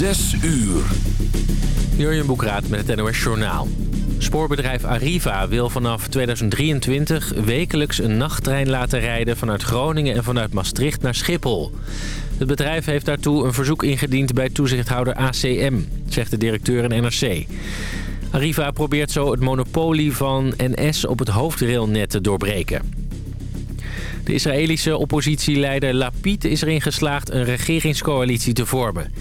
Zes uur. Jurjen Boekraat met het NOS Journaal. Spoorbedrijf Arriva wil vanaf 2023 wekelijks een nachttrein laten rijden... vanuit Groningen en vanuit Maastricht naar Schiphol. Het bedrijf heeft daartoe een verzoek ingediend bij toezichthouder ACM... zegt de directeur in NRC. Arriva probeert zo het monopolie van NS op het hoofdrailnet te doorbreken. De Israëlische oppositieleider Lapid is erin geslaagd een regeringscoalitie te vormen.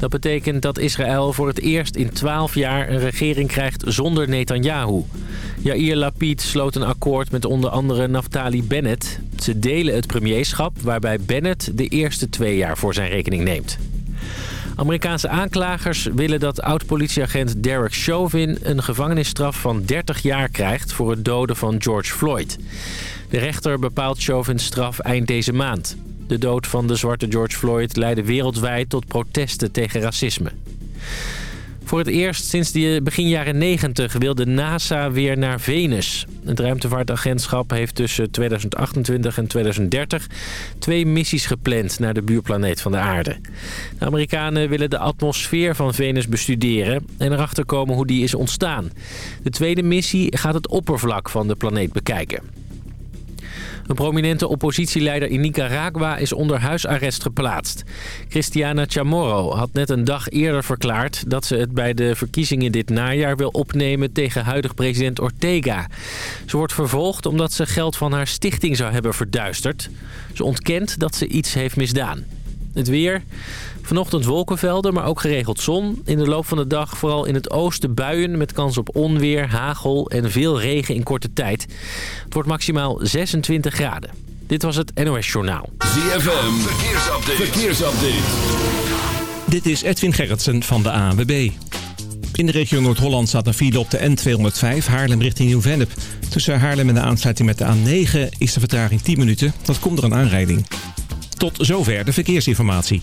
Dat betekent dat Israël voor het eerst in 12 jaar een regering krijgt zonder Netanyahu. Yair Lapid sloot een akkoord met onder andere Naftali Bennett. Ze delen het premierschap waarbij Bennett de eerste twee jaar voor zijn rekening neemt. Amerikaanse aanklagers willen dat oud-politieagent Derek Chauvin... een gevangenisstraf van 30 jaar krijgt voor het doden van George Floyd. De rechter bepaalt Chauvin's straf eind deze maand. De dood van de zwarte George Floyd leidde wereldwijd tot protesten tegen racisme. Voor het eerst sinds de begin jaren 90 wil de NASA weer naar Venus. Het ruimtevaartagentschap heeft tussen 2028 en 2030 twee missies gepland naar de buurplaneet van de aarde. De Amerikanen willen de atmosfeer van Venus bestuderen en erachter komen hoe die is ontstaan. De tweede missie gaat het oppervlak van de planeet bekijken. Een prominente oppositieleider in Nicaragua is onder huisarrest geplaatst. Cristiana Chamorro had net een dag eerder verklaard... dat ze het bij de verkiezingen dit najaar wil opnemen tegen huidig president Ortega. Ze wordt vervolgd omdat ze geld van haar stichting zou hebben verduisterd. Ze ontkent dat ze iets heeft misdaan. Het weer. Vanochtend wolkenvelden, maar ook geregeld zon. In de loop van de dag vooral in het oosten buien met kans op onweer, hagel en veel regen in korte tijd. Het wordt maximaal 26 graden. Dit was het NOS Journaal. ZFM, verkeersupdate. verkeersupdate. Dit is Edwin Gerritsen van de ANWB. In de regio Noord-Holland staat een file op de N205 Haarlem richting Nieuw-Vennep. Tussen Haarlem en de aansluiting met de A9 is de vertraging 10 minuten. Dat komt door een aanrijding. Tot zover de verkeersinformatie.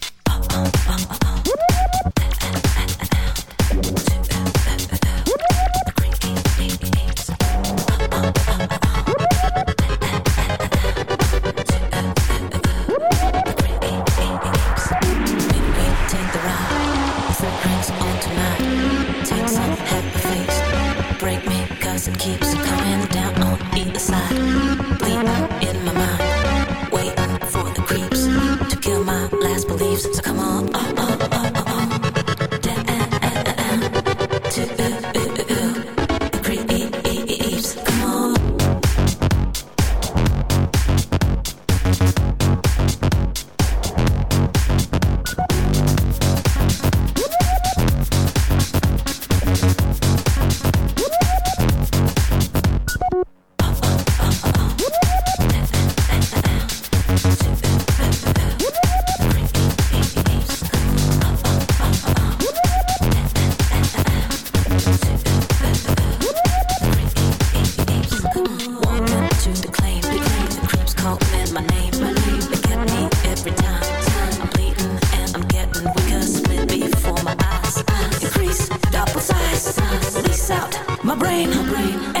my brain. My brain.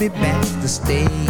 be back to stay.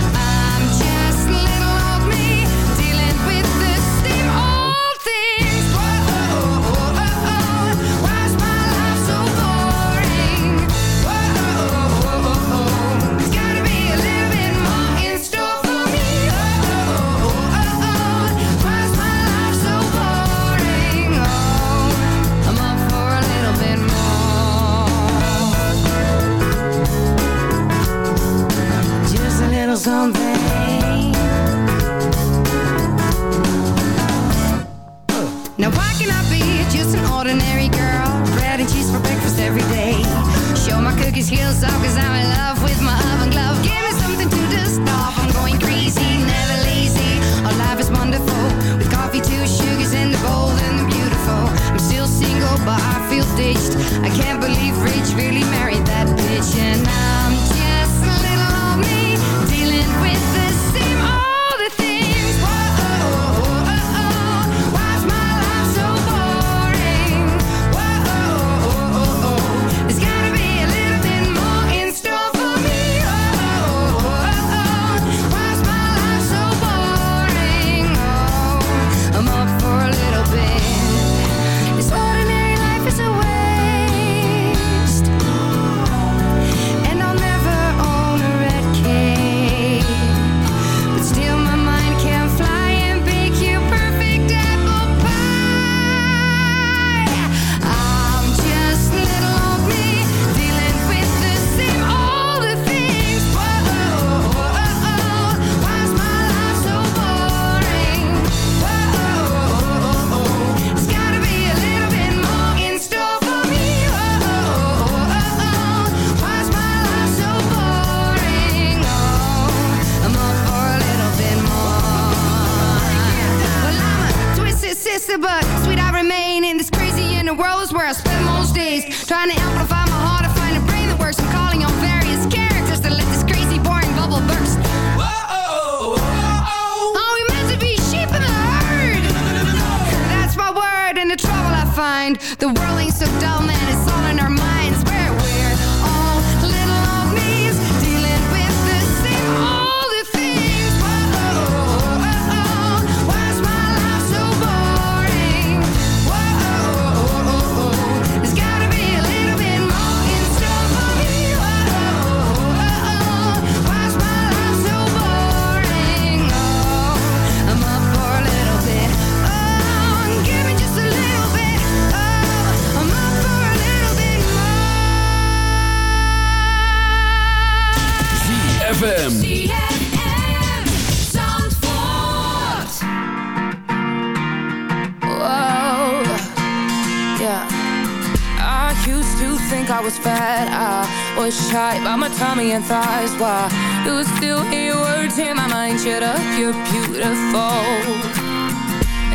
Shy, tight by my tummy and thighs Why? You still hear words in my mind Shut up, you're beautiful.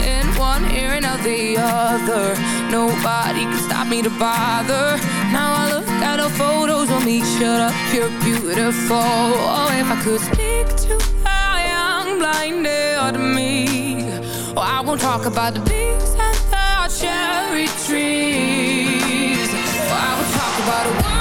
In one ear and out the other Nobody can stop me to bother. Now I look at the photos of me Shut up, you're beautiful. Oh, if I could speak to a young blinded me Oh, I won't talk about the bees and the cherry trees. Oh, I will talk about a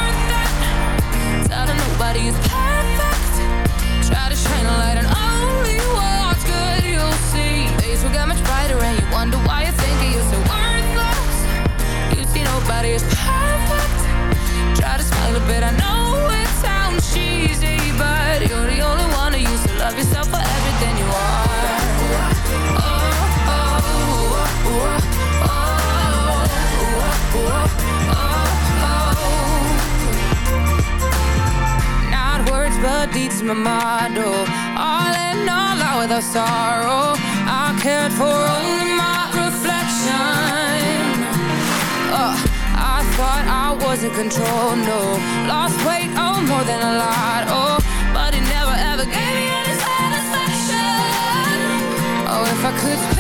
smiling, but I know it sounds cheesy, but you're the only one who used to love yourself for everything you are. Oh, oh, oh, oh, oh, oh, oh, Not words, but deeds, my motto. All in all, out with sorrow, I cared for only my but I was in control, no. Lost weight, oh, more than a lot, oh. But it never ever gave me any satisfaction. Oh, if I could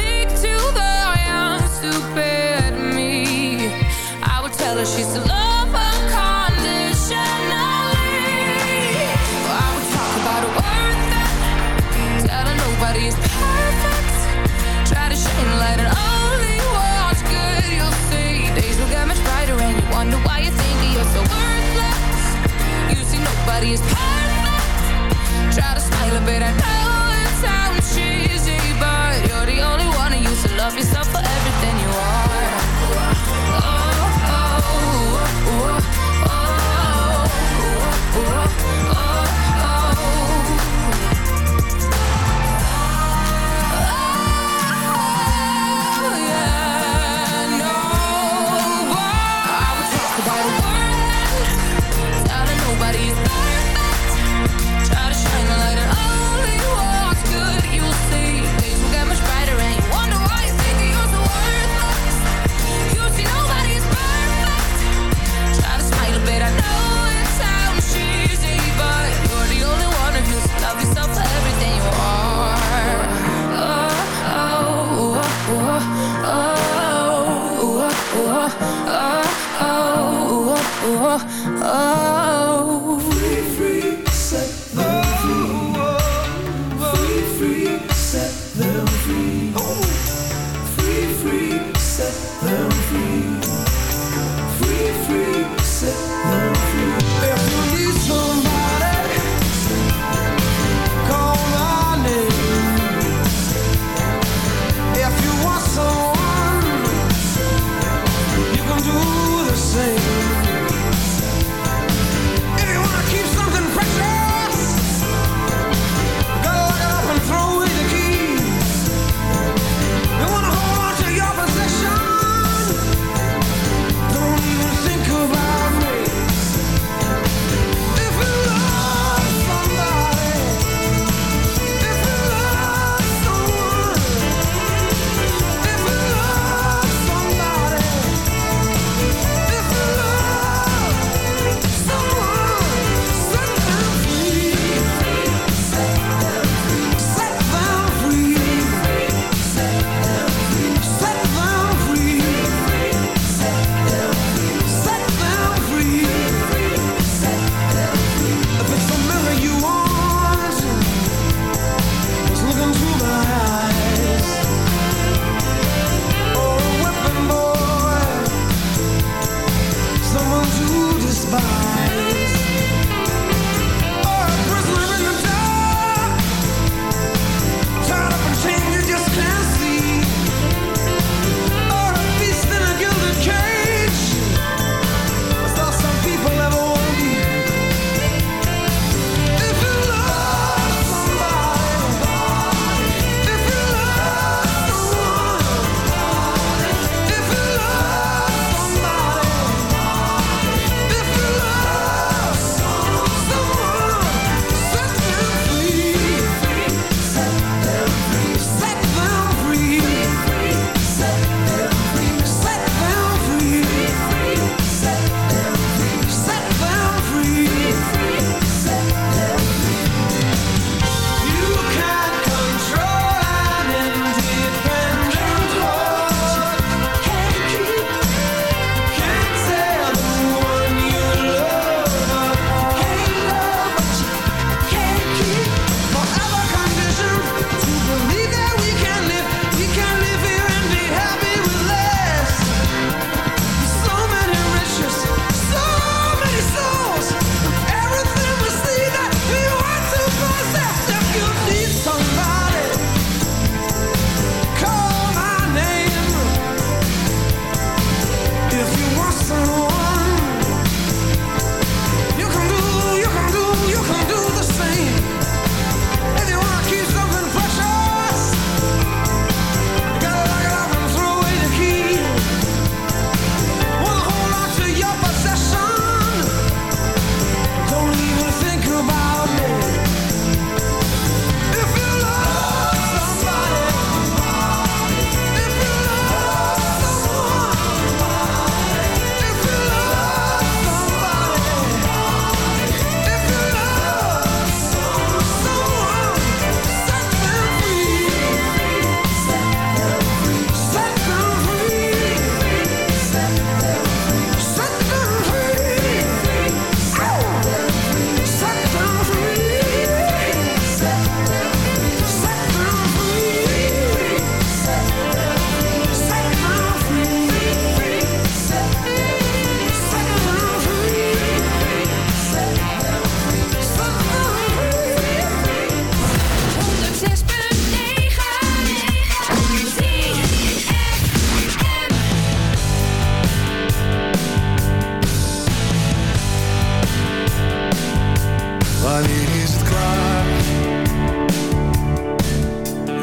wanneer is het klaar?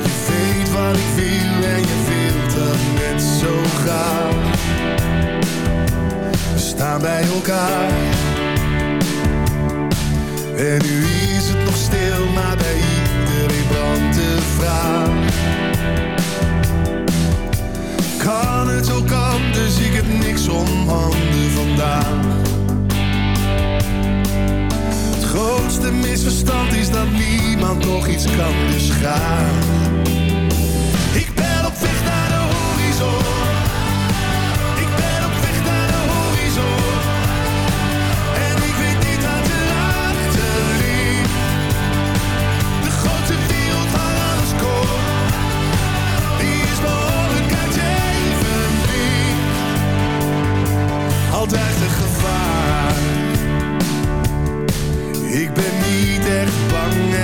Je weet wat ik wil en je wilt dat net zo graag. We staan bij elkaar. En nu is het nog stil, maar bij iedereen brandt de vraag. Kan het ook dus ik heb niks om handen vandaag grootste misverstand is dat niemand nog iets kan. Dus.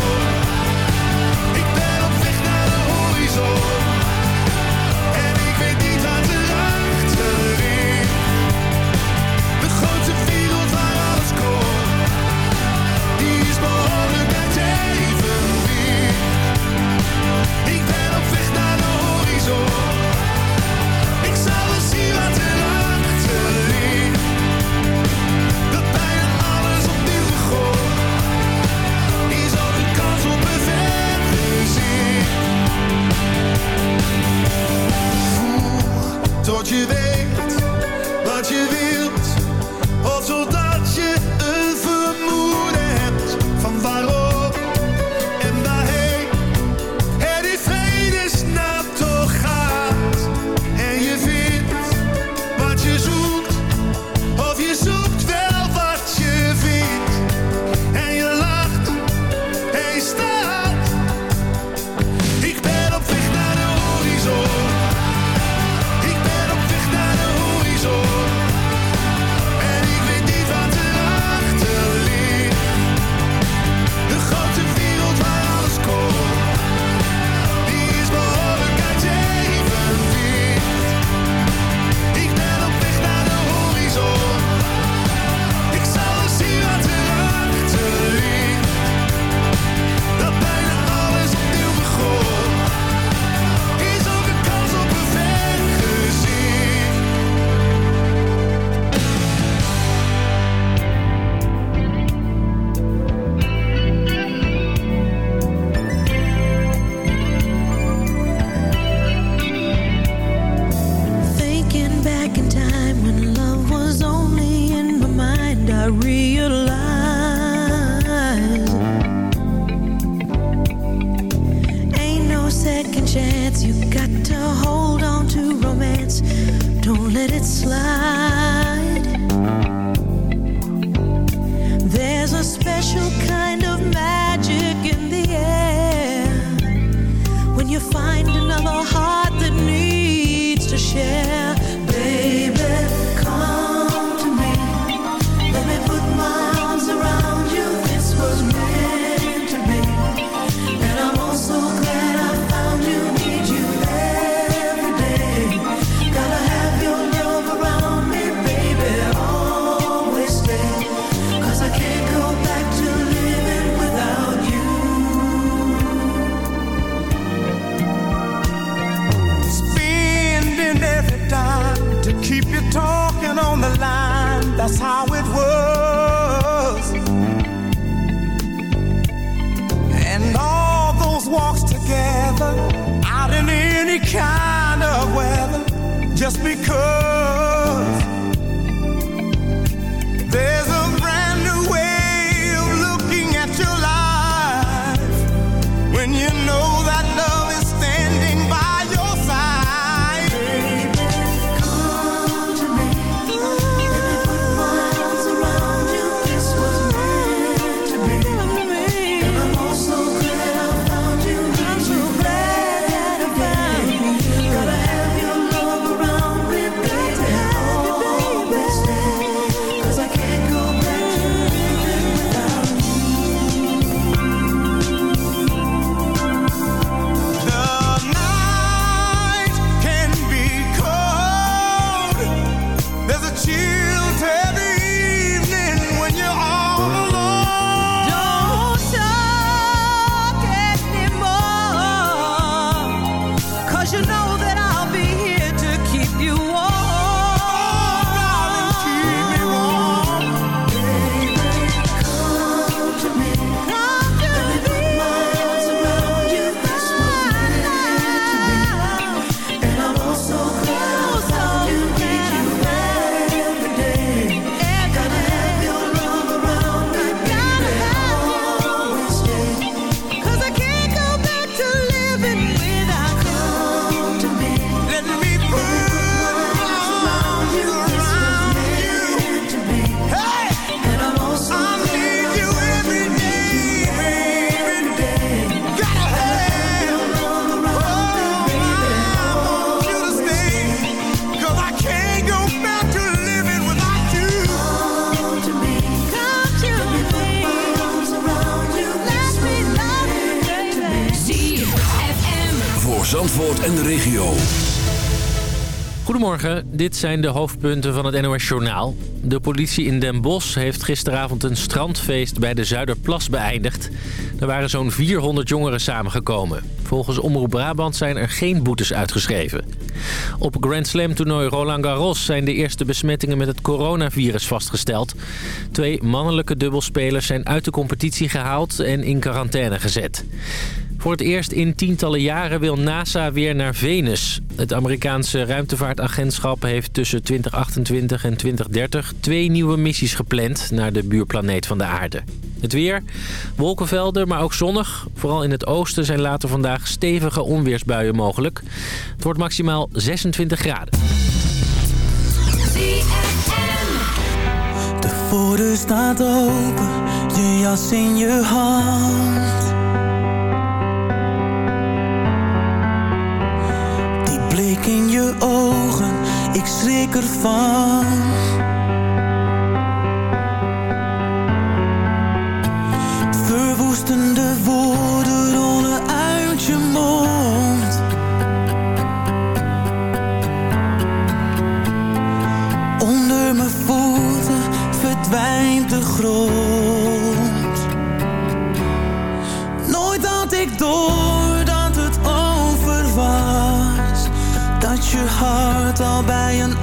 you special kind of magic in the air when you find another heart that needs to share. Goedemorgen, dit zijn de hoofdpunten van het NOS Journaal. De politie in Den Bosch heeft gisteravond een strandfeest bij de Zuiderplas beëindigd. Er waren zo'n 400 jongeren samengekomen. Volgens Omroep Brabant zijn er geen boetes uitgeschreven. Op Grand Slam toernooi Roland Garros zijn de eerste besmettingen met het coronavirus vastgesteld. Twee mannelijke dubbelspelers zijn uit de competitie gehaald en in quarantaine gezet. Voor het eerst in tientallen jaren wil NASA weer naar Venus. Het Amerikaanse ruimtevaartagentschap heeft tussen 2028 en 2030 twee nieuwe missies gepland naar de buurplaneet van de aarde. Het weer, wolkenvelden, maar ook zonnig. Vooral in het oosten zijn later vandaag stevige onweersbuien mogelijk. Het wordt maximaal 26 graden. De staat open, je jas in je hand. Ogen, ik schrik ervan. Verwoestende woorden rollen uit je mond. Onder mijn voeten verdwijnt de grond. Al bij een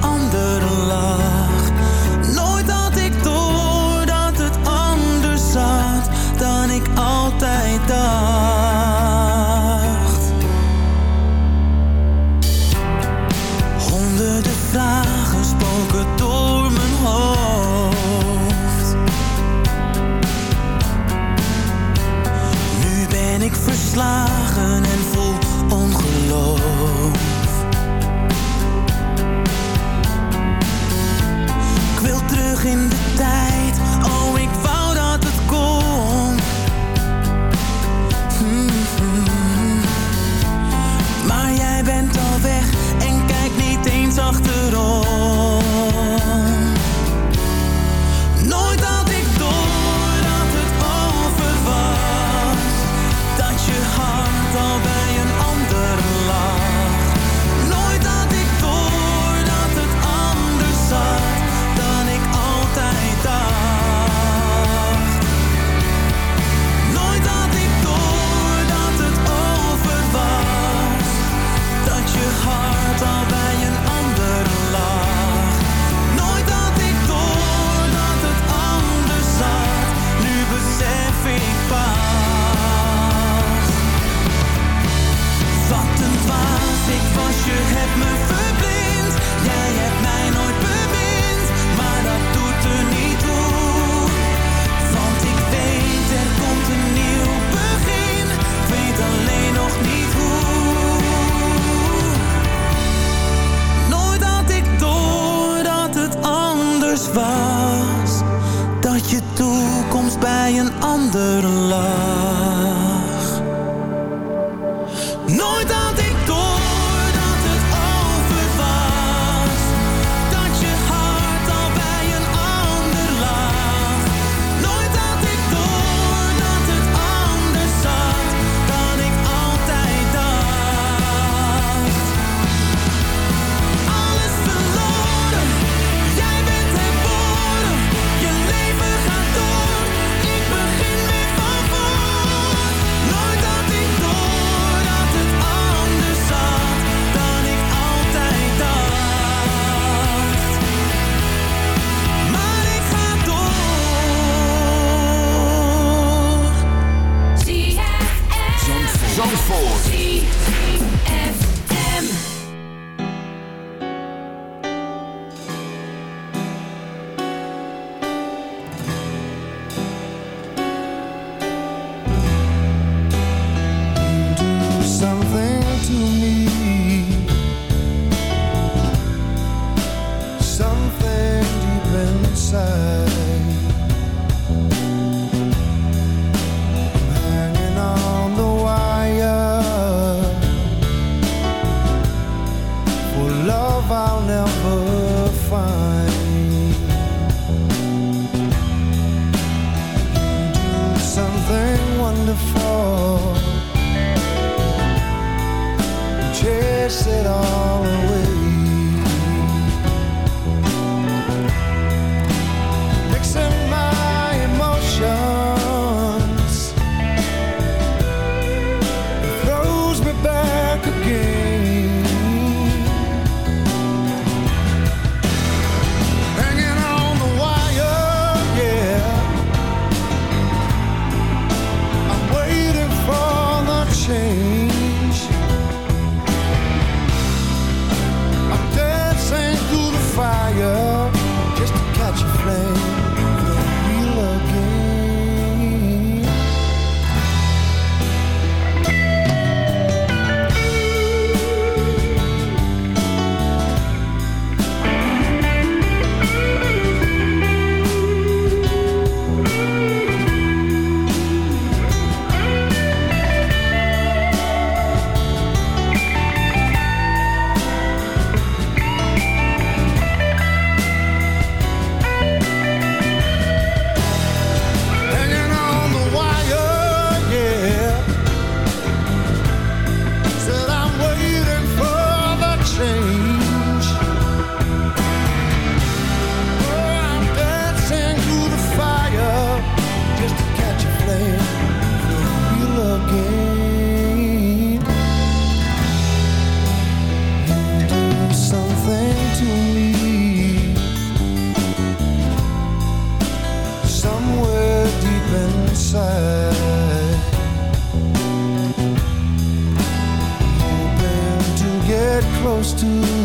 close to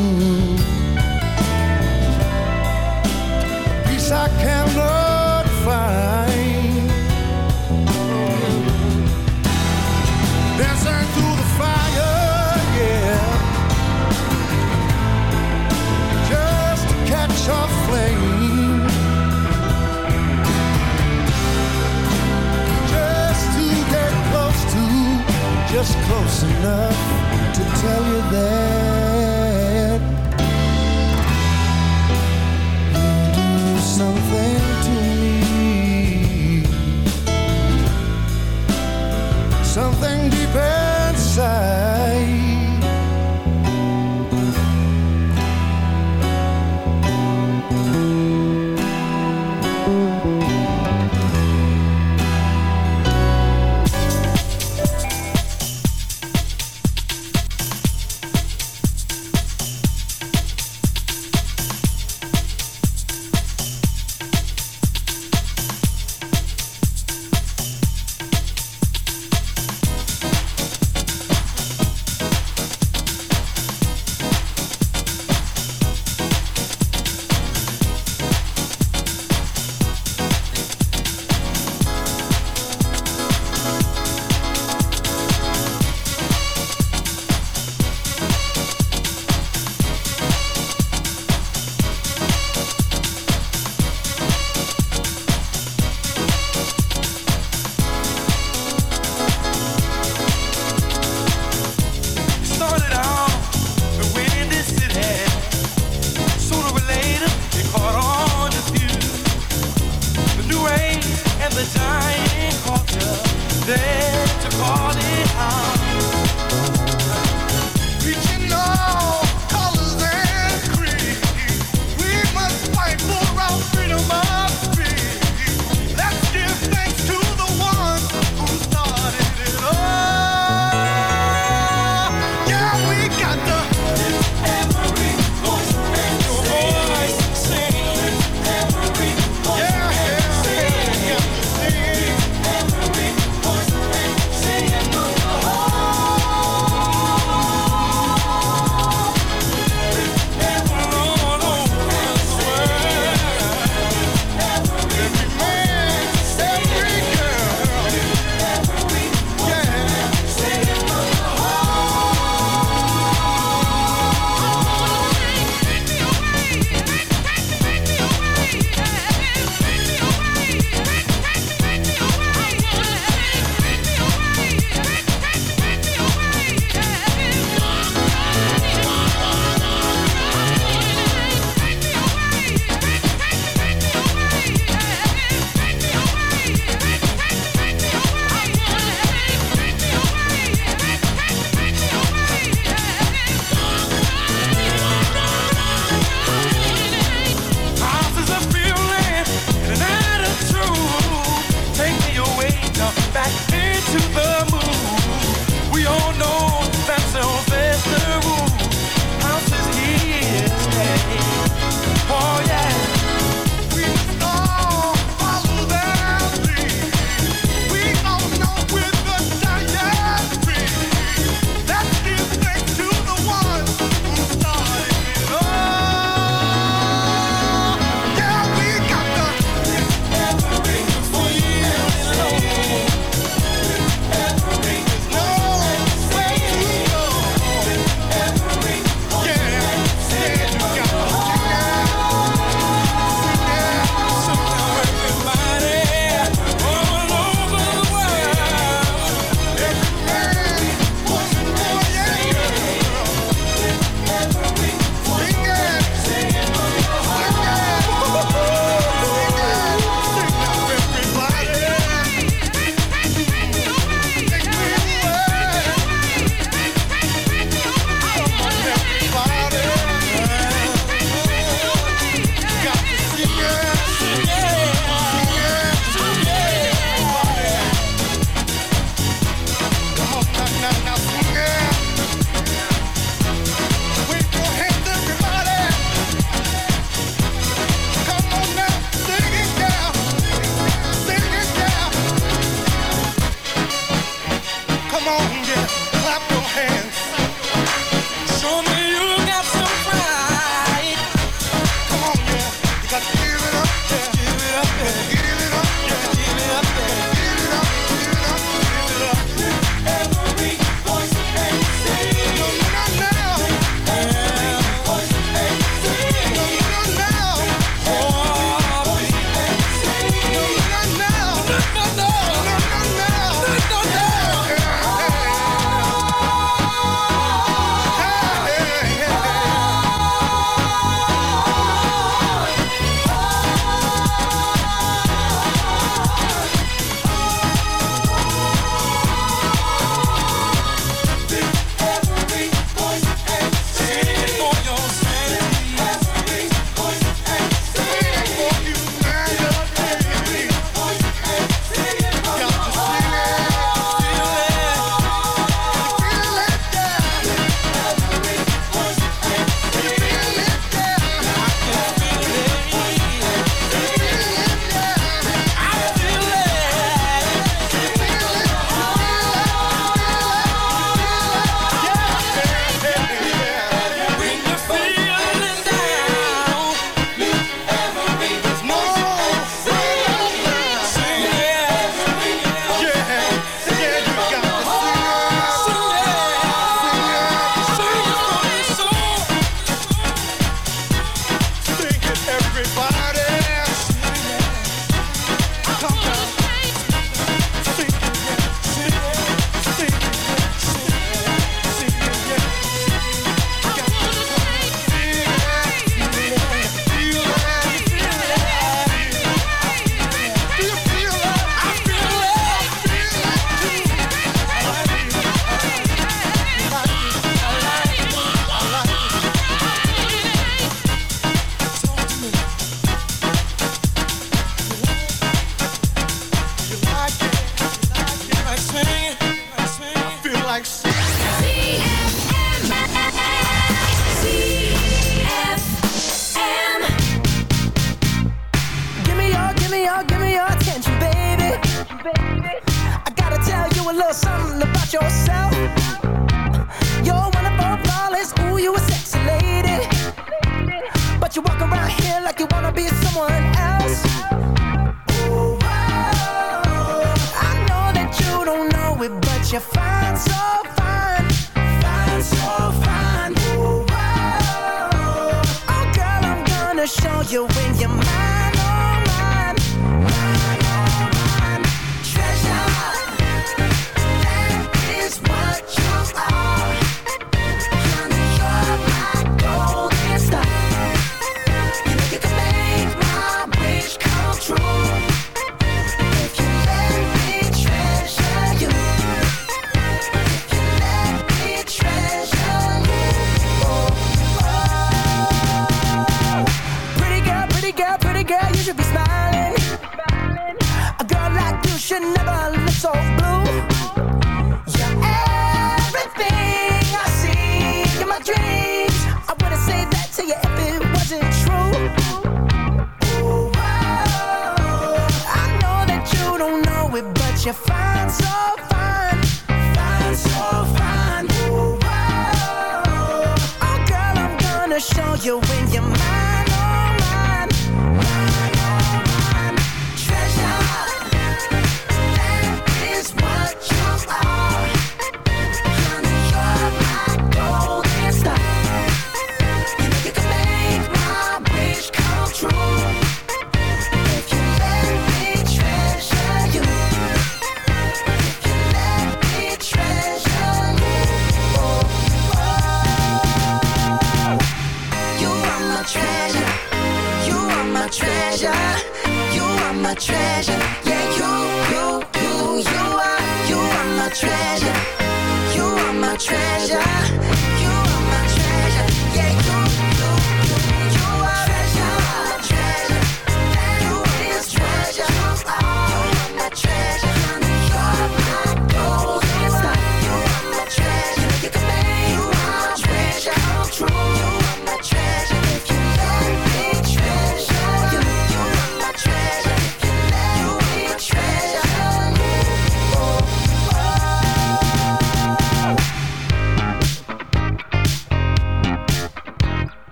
your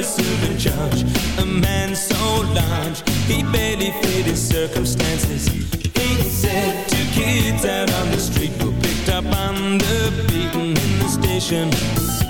the soothing charge. A man so large He barely fit his circumstances. He said to kids out on the street Who picked up on the beaten in the station.